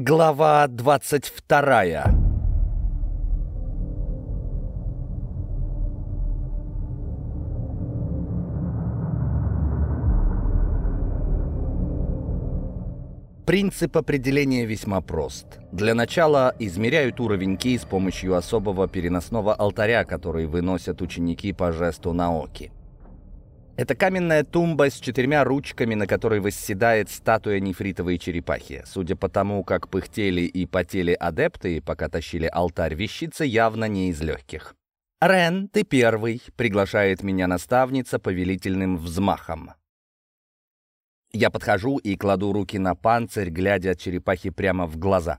Глава 22 Принцип определения весьма прост. Для начала измеряют уровень ки с помощью особого переносного алтаря, который выносят ученики по жесту Наоки. Это каменная тумба с четырьмя ручками, на которой восседает статуя нефритовой черепахи. Судя по тому, как пыхтели и потели адепты, пока тащили алтарь, вещица явно не из легких. «Рен, ты первый», — приглашает меня наставница повелительным взмахом. Я подхожу и кладу руки на панцирь, глядя черепахи прямо в глаза.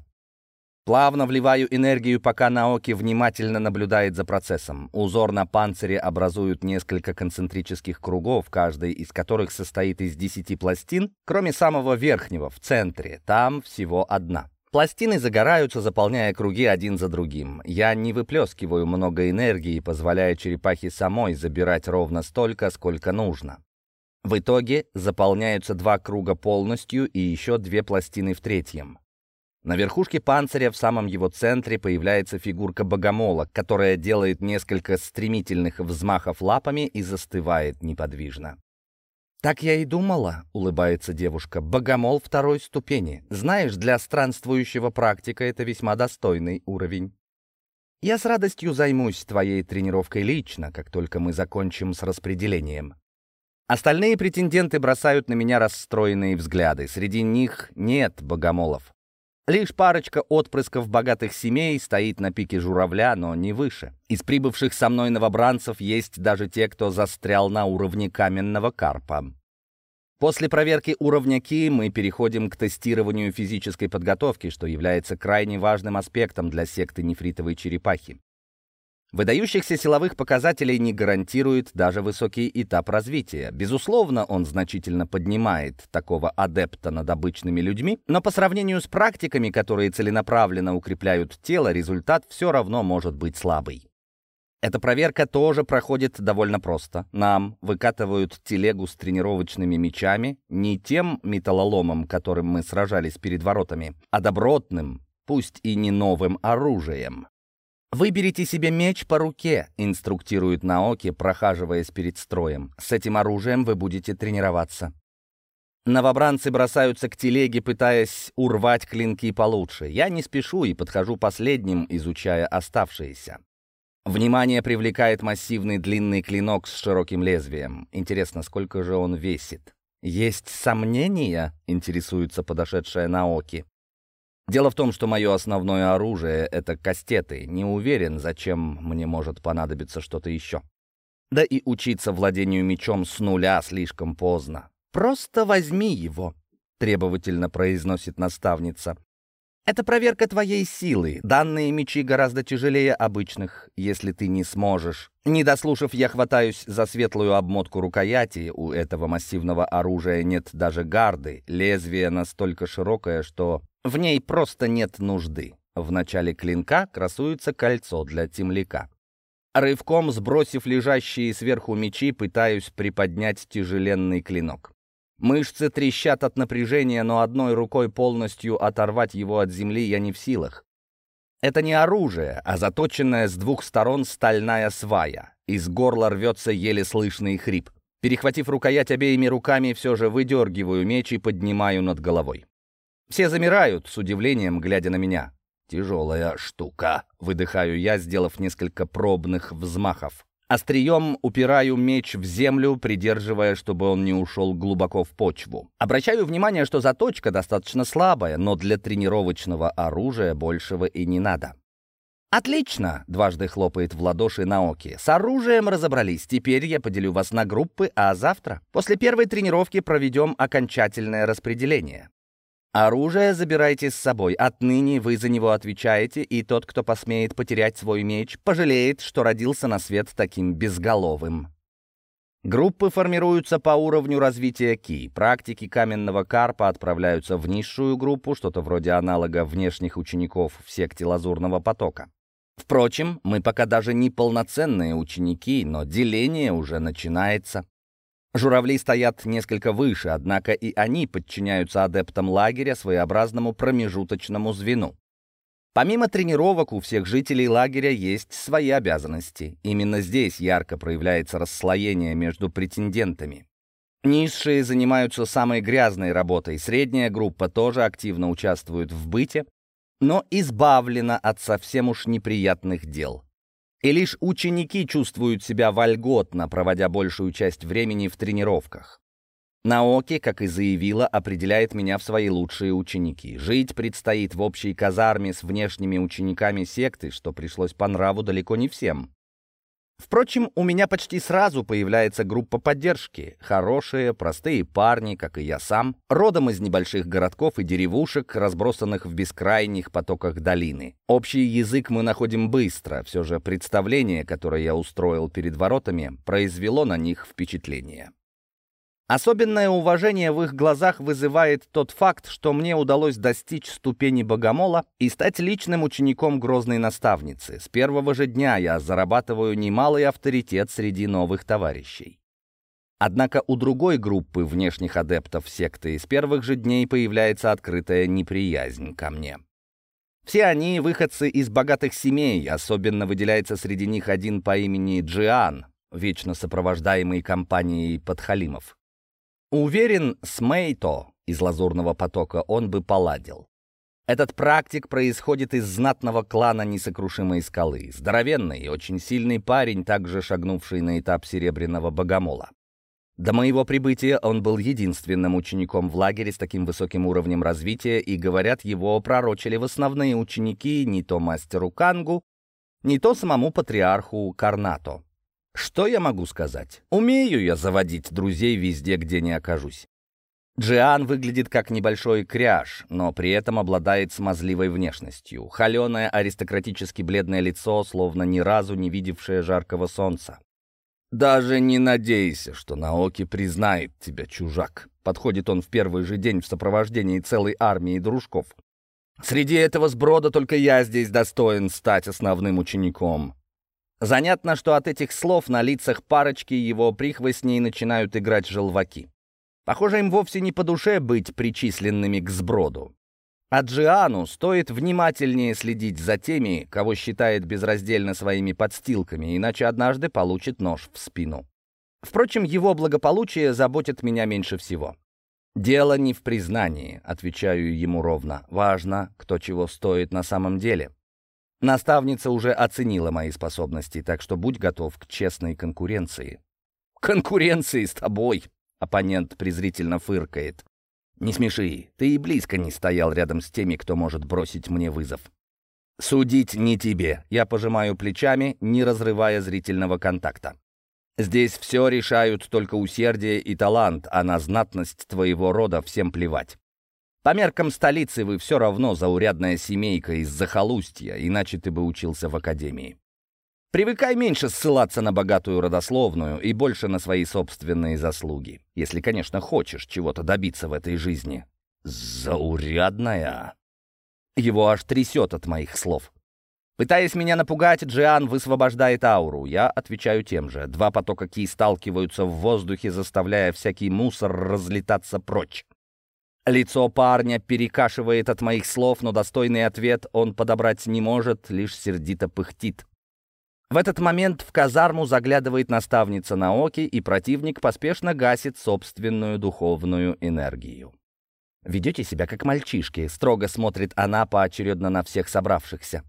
Плавно вливаю энергию, пока Наоки внимательно наблюдает за процессом. Узор на панцире образуют несколько концентрических кругов, каждый из которых состоит из десяти пластин, кроме самого верхнего, в центре. Там всего одна. Пластины загораются, заполняя круги один за другим. Я не выплескиваю много энергии, позволяя черепахе самой забирать ровно столько, сколько нужно. В итоге заполняются два круга полностью и еще две пластины в третьем. На верхушке панциря в самом его центре появляется фигурка богомола, которая делает несколько стремительных взмахов лапами и застывает неподвижно. «Так я и думала», — улыбается девушка, — «богомол второй ступени. Знаешь, для странствующего практика это весьма достойный уровень. Я с радостью займусь твоей тренировкой лично, как только мы закончим с распределением». Остальные претенденты бросают на меня расстроенные взгляды. Среди них нет богомолов. Лишь парочка отпрысков богатых семей стоит на пике журавля, но не выше. Из прибывших со мной новобранцев есть даже те, кто застрял на уровне каменного карпа. После проверки уровня Ки мы переходим к тестированию физической подготовки, что является крайне важным аспектом для секты нефритовой черепахи. Выдающихся силовых показателей не гарантирует даже высокий этап развития. Безусловно, он значительно поднимает такого адепта над обычными людьми, но по сравнению с практиками, которые целенаправленно укрепляют тело, результат все равно может быть слабый. Эта проверка тоже проходит довольно просто. Нам выкатывают телегу с тренировочными мечами, не тем металлоломом, которым мы сражались перед воротами, а добротным, пусть и не новым оружием. «Выберите себе меч по руке», — инструктирует Наоки, прохаживаясь перед строем. «С этим оружием вы будете тренироваться». Новобранцы бросаются к телеге, пытаясь урвать клинки получше. Я не спешу и подхожу последним, изучая оставшиеся. Внимание привлекает массивный длинный клинок с широким лезвием. Интересно, сколько же он весит? «Есть сомнения?» — интересуется подошедшая Наоки. Дело в том, что мое основное оружие — это кастеты. Не уверен, зачем мне может понадобиться что-то еще. Да и учиться владению мечом с нуля слишком поздно. «Просто возьми его», — требовательно произносит наставница. «Это проверка твоей силы. Данные мечи гораздо тяжелее обычных, если ты не сможешь». Не дослушав, я хватаюсь за светлую обмотку рукояти. У этого массивного оружия нет даже гарды. Лезвие настолько широкое, что в ней просто нет нужды. В начале клинка красуется кольцо для темляка. Рывком сбросив лежащие сверху мечи, пытаюсь приподнять тяжеленный клинок. Мышцы трещат от напряжения, но одной рукой полностью оторвать его от земли я не в силах. Это не оружие, а заточенная с двух сторон стальная свая. Из горла рвется еле слышный хрип. Перехватив рукоять обеими руками, все же выдергиваю меч и поднимаю над головой. Все замирают, с удивлением глядя на меня. «Тяжелая штука», — выдыхаю я, сделав несколько пробных взмахов. Острием упираю меч в землю, придерживая, чтобы он не ушел глубоко в почву. Обращаю внимание, что заточка достаточно слабая, но для тренировочного оружия большего и не надо. «Отлично!» — дважды хлопает в ладоши Наоки. «С оружием разобрались. Теперь я поделю вас на группы, а завтра, после первой тренировки, проведем окончательное распределение. Оружие забирайте с собой. Отныне вы за него отвечаете, и тот, кто посмеет потерять свой меч, пожалеет, что родился на свет таким безголовым. Группы формируются по уровню развития ки. Практики каменного карпа отправляются в низшую группу, что-то вроде аналога внешних учеников в секте Лазурного потока. Впрочем, мы пока даже не полноценные ученики, но деление уже начинается. Журавли стоят несколько выше, однако и они подчиняются адептам лагеря, своеобразному промежуточному звену. Помимо тренировок, у всех жителей лагеря есть свои обязанности. Именно здесь ярко проявляется расслоение между претендентами. Низшие занимаются самой грязной работой, средняя группа тоже активно участвует в быте, но избавлена от совсем уж неприятных дел. И лишь ученики чувствуют себя вольготно, проводя большую часть времени в тренировках. Наоки, как и заявила, определяет меня в свои лучшие ученики. Жить предстоит в общей казарме с внешними учениками секты, что пришлось по нраву далеко не всем. Впрочем, у меня почти сразу появляется группа поддержки. Хорошие, простые парни, как и я сам, родом из небольших городков и деревушек, разбросанных в бескрайних потоках долины. Общий язык мы находим быстро, все же представление, которое я устроил перед воротами, произвело на них впечатление. Особенное уважение в их глазах вызывает тот факт, что мне удалось достичь ступени богомола и стать личным учеником грозной наставницы. С первого же дня я зарабатываю немалый авторитет среди новых товарищей. Однако у другой группы внешних адептов секты с первых же дней появляется открытая неприязнь ко мне. Все они выходцы из богатых семей, особенно выделяется среди них один по имени Джиан, вечно сопровождаемый компанией подхалимов. Уверен, с Мейто из «Лазурного потока» он бы поладил. Этот практик происходит из знатного клана Несокрушимой скалы. Здоровенный и очень сильный парень, также шагнувший на этап Серебряного Богомола. До моего прибытия он был единственным учеником в лагере с таким высоким уровнем развития, и, говорят, его пророчили в основные ученики не то мастеру Кангу, не то самому патриарху Карнато. Что я могу сказать? Умею я заводить друзей везде, где не окажусь. Джиан выглядит как небольшой кряж, но при этом обладает смазливой внешностью. Холеное, аристократически бледное лицо, словно ни разу не видевшее жаркого солнца. «Даже не надейся, что Наоки признает тебя, чужак». Подходит он в первый же день в сопровождении целой армии дружков. «Среди этого сброда только я здесь достоин стать основным учеником. Занятно, что от этих слов на лицах парочки его прихвостней начинают играть желваки. Похоже, им вовсе не по душе быть причисленными к сброду. А Джиану стоит внимательнее следить за теми, кого считает безраздельно своими подстилками, иначе однажды получит нож в спину. Впрочем, его благополучие заботит меня меньше всего. «Дело не в признании», — отвечаю ему ровно. «Важно, кто чего стоит на самом деле». Наставница уже оценила мои способности, так что будь готов к честной конкуренции. «Конкуренции с тобой!» — оппонент презрительно фыркает. «Не смеши, ты и близко не стоял рядом с теми, кто может бросить мне вызов». «Судить не тебе», — я пожимаю плечами, не разрывая зрительного контакта. «Здесь все решают только усердие и талант, а на знатность твоего рода всем плевать. По меркам столицы вы все равно заурядная семейка из захолустья, иначе ты бы учился в академии. Привыкай меньше ссылаться на богатую родословную и больше на свои собственные заслуги, если, конечно, хочешь чего-то добиться в этой жизни. Заурядная. Его аж трясет от моих слов. Пытаясь меня напугать, Джиан высвобождает ауру. Я отвечаю тем же. Два потока ки сталкиваются в воздухе, заставляя всякий мусор разлетаться прочь. Лицо парня перекашивает от моих слов, но достойный ответ он подобрать не может, лишь сердито пыхтит. В этот момент в казарму заглядывает наставница Наоки, и противник поспешно гасит собственную духовную энергию. «Ведете себя как мальчишки», — строго смотрит она поочередно на всех собравшихся.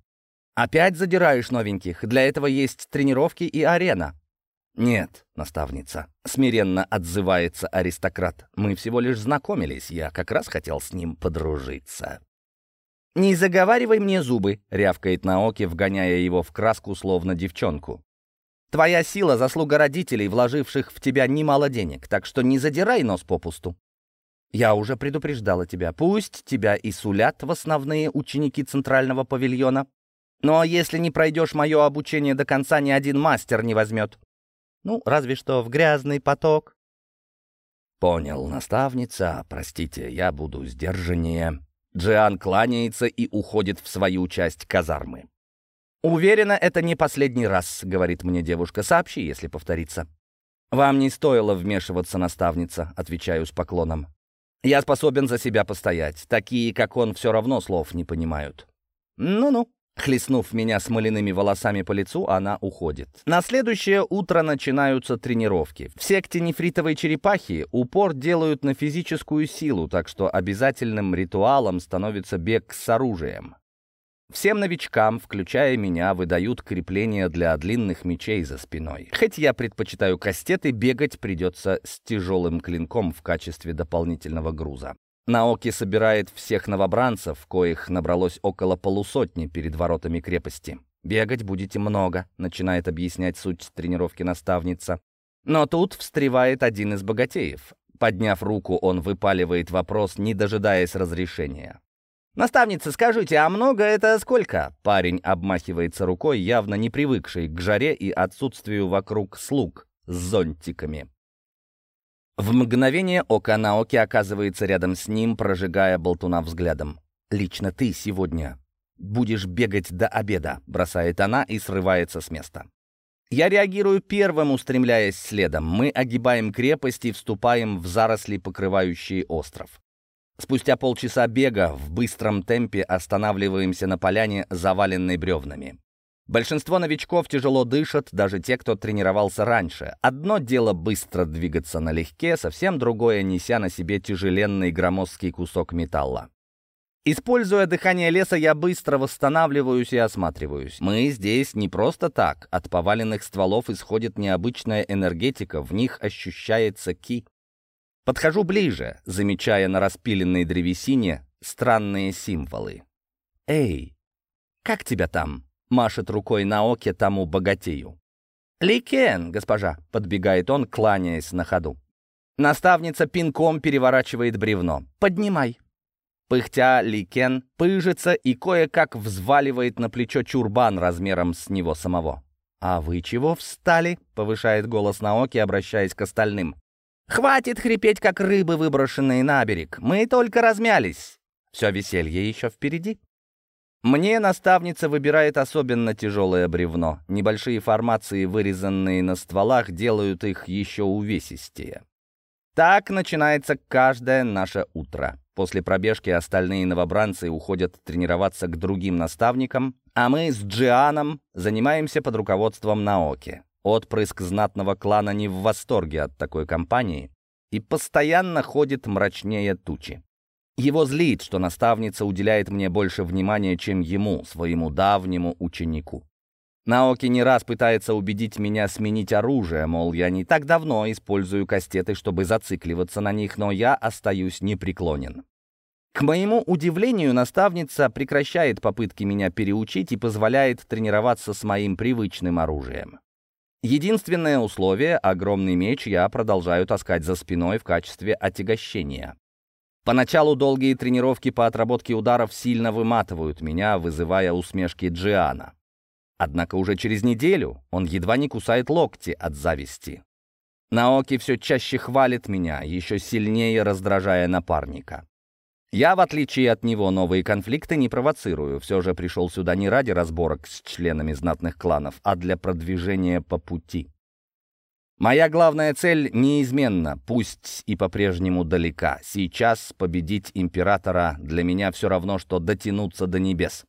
«Опять задираешь новеньких? Для этого есть тренировки и арена. «Нет, наставница», — смиренно отзывается аристократ. «Мы всего лишь знакомились, я как раз хотел с ним подружиться». «Не заговаривай мне зубы», — рявкает Наоки, вгоняя его в краску, словно девчонку. «Твоя сила — заслуга родителей, вложивших в тебя немало денег, так что не задирай нос попусту. Я уже предупреждала тебя. Пусть тебя и сулят в основные ученики Центрального павильона, но если не пройдешь мое обучение до конца, ни один мастер не возьмет. Ну, разве что в грязный поток. Понял, наставница. Простите, я буду сдержаннее. Джиан кланяется и уходит в свою часть казармы. «Уверена, это не последний раз», — говорит мне девушка. «Сообщи, если повторится». «Вам не стоило вмешиваться, наставница», — отвечаю с поклоном. «Я способен за себя постоять. Такие, как он, все равно слов не понимают». «Ну-ну», Хлестнув меня смоляными волосами по лицу, она уходит. На следующее утро начинаются тренировки. В секте нефритовой черепахи упор делают на физическую силу, так что обязательным ритуалом становится бег с оружием. Всем новичкам, включая меня, выдают крепления для длинных мечей за спиной. Хоть я предпочитаю кастеты, бегать придется с тяжелым клинком в качестве дополнительного груза. Наоки собирает всех новобранцев, коих набралось около полусотни перед воротами крепости. «Бегать будете много», — начинает объяснять суть тренировки наставница. Но тут встревает один из богатеев. Подняв руку, он выпаливает вопрос, не дожидаясь разрешения. «Наставница, скажите, а много это сколько?» Парень обмахивается рукой, явно не привыкший к жаре и отсутствию вокруг слуг с зонтиками. В мгновение ока Наоки оказывается рядом с ним, прожигая болтуна взглядом. «Лично ты сегодня будешь бегать до обеда», — бросает она и срывается с места. Я реагирую первым, устремляясь следом. Мы огибаем крепость и вступаем в заросли, покрывающие остров. Спустя полчаса бега в быстром темпе останавливаемся на поляне, заваленной бревнами. Большинство новичков тяжело дышат, даже те, кто тренировался раньше. Одно дело быстро двигаться налегке, совсем другое, неся на себе тяжеленный громоздкий кусок металла. Используя дыхание леса, я быстро восстанавливаюсь и осматриваюсь. Мы здесь не просто так. От поваленных стволов исходит необычная энергетика, в них ощущается ки. Подхожу ближе, замечая на распиленной древесине странные символы. «Эй, как тебя там?» Машет рукой на оке тому богатею. «Ликен, госпожа!» — подбегает он, кланяясь на ходу. Наставница пинком переворачивает бревно. «Поднимай!» Пыхтя, Ликен пыжится и кое-как взваливает на плечо чурбан размером с него самого. «А вы чего встали?» — повышает голос Наоки, обращаясь к остальным. «Хватит хрипеть, как рыбы, выброшенные на берег. Мы только размялись. Все веселье еще впереди». Мне наставница выбирает особенно тяжелое бревно. Небольшие формации, вырезанные на стволах, делают их еще увесистее. Так начинается каждое наше утро. После пробежки остальные новобранцы уходят тренироваться к другим наставникам, а мы с Джианом занимаемся под руководством Наоки. Отпрыск знатного клана не в восторге от такой компании и постоянно ходит мрачнее тучи. Его злит, что наставница уделяет мне больше внимания, чем ему, своему давнему ученику. Наоки не раз пытается убедить меня сменить оружие, мол, я не так давно использую кастеты, чтобы зацикливаться на них, но я остаюсь непреклонен. К моему удивлению, наставница прекращает попытки меня переучить и позволяет тренироваться с моим привычным оружием. Единственное условие — огромный меч я продолжаю таскать за спиной в качестве отягощения. Поначалу долгие тренировки по отработке ударов сильно выматывают меня, вызывая усмешки Джиана. Однако уже через неделю он едва не кусает локти от зависти. Наоки все чаще хвалит меня, еще сильнее раздражая напарника. Я, в отличие от него, новые конфликты не провоцирую. Все же пришел сюда не ради разборок с членами знатных кланов, а для продвижения по пути. Моя главная цель неизменна, пусть и по-прежнему далека. Сейчас победить императора для меня все равно, что дотянуться до небес.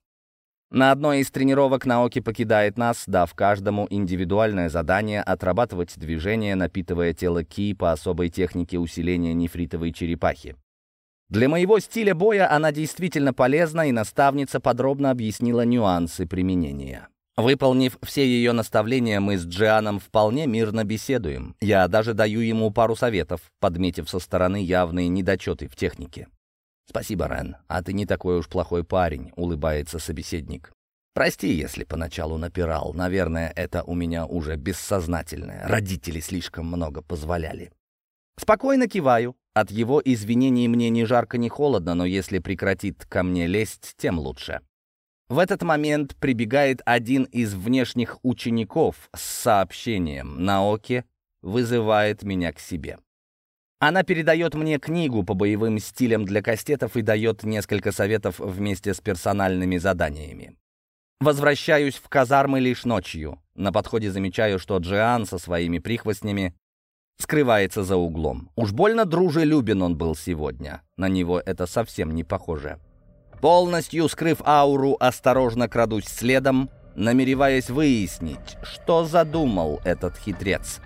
На одной из тренировок Наоки покидает нас, дав каждому индивидуальное задание отрабатывать движение, напитывая тело ки по особой технике усиления нефритовой черепахи. Для моего стиля боя она действительно полезна, и наставница подробно объяснила нюансы применения. Выполнив все ее наставления, мы с Джианом вполне мирно беседуем. Я даже даю ему пару советов, подметив со стороны явные недочеты в технике. «Спасибо, Рен, а ты не такой уж плохой парень», — улыбается собеседник. «Прости, если поначалу напирал. Наверное, это у меня уже бессознательное. Родители слишком много позволяли». Спокойно киваю. От его извинений мне ни жарко, ни холодно, но если прекратит ко мне лезть, тем лучше. В этот момент прибегает один из внешних учеников с сообщением «Наоки вызывает меня к себе». Она передает мне книгу по боевым стилям для кастетов и дает несколько советов вместе с персональными заданиями. Возвращаюсь в казармы лишь ночью. На подходе замечаю, что Джиан со своими прихвостнями скрывается за углом. Уж больно дружелюбен он был сегодня. На него это совсем не похоже. Полностью скрыв ауру, осторожно крадусь следом, намереваясь выяснить, что задумал этот хитрец.